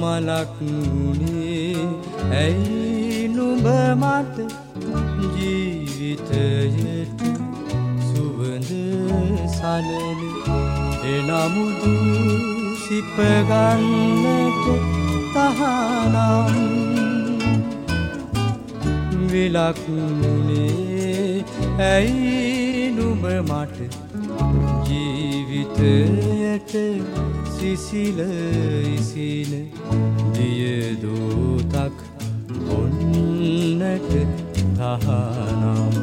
මලක්ුණේ ඇයි නුඹ මට ජීවිතයට සුවඳ සලන? එනමුදු සිපගන්නට තහනම්. විලක්ුණේ ඇයි නුඹ මට ජීවිතයට සිසිල ඉසින දියදූතක් ඔන්නට තහනම්.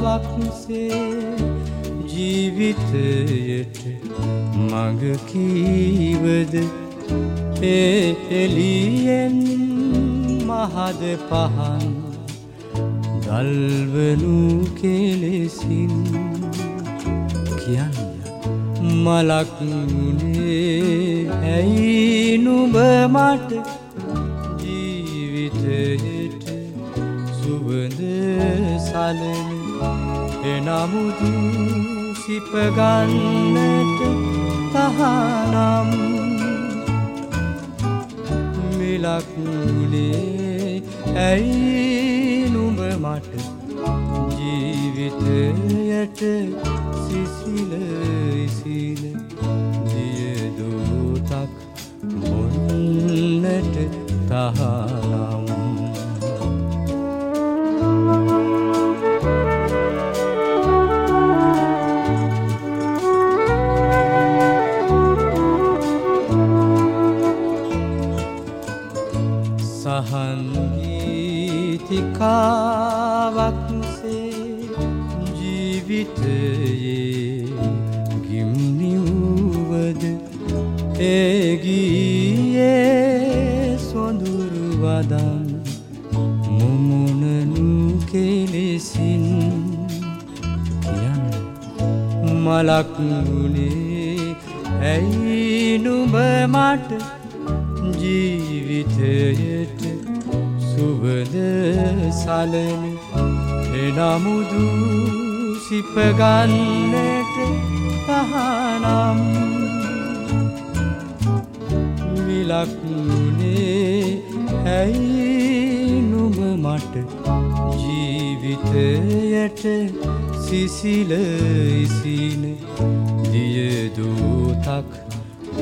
පහන්තාරකාවක්සේ ජීවිතයට මඟකීවද එලියෙන් මහද පහන් දල්වනු කෙලෙසින් කියන්න මලක්ුණේ ඇයි නුබ මට? ජීවිතයට සුවඳ සලන එනමුදු සිපගන්නට තහනම්. මිලක්ුණේ ඇයි නුඹ මට ජීවිතයට සිසිල ඉසිල දියදූතක් බොන්නට තහනම්. සහන්ගීතිකාවක්සේ ජීවිතයේ ගිම්නිවූවද? ඒගීයේ සොඳුරුවදන් මුමුණනු කෙලෙසින් කියන්න. මලක්ුණේ ඇයි නුඹ මට? ජීවිතයට සුවද සලන එනමුදු සිපගන්නට පහනම් විලක්ුණේ ඇයි නුඹ මට ජීවිතයට සිසිල ඉසින දියදූතක්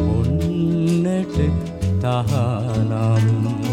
ඔන්නට තහනම්.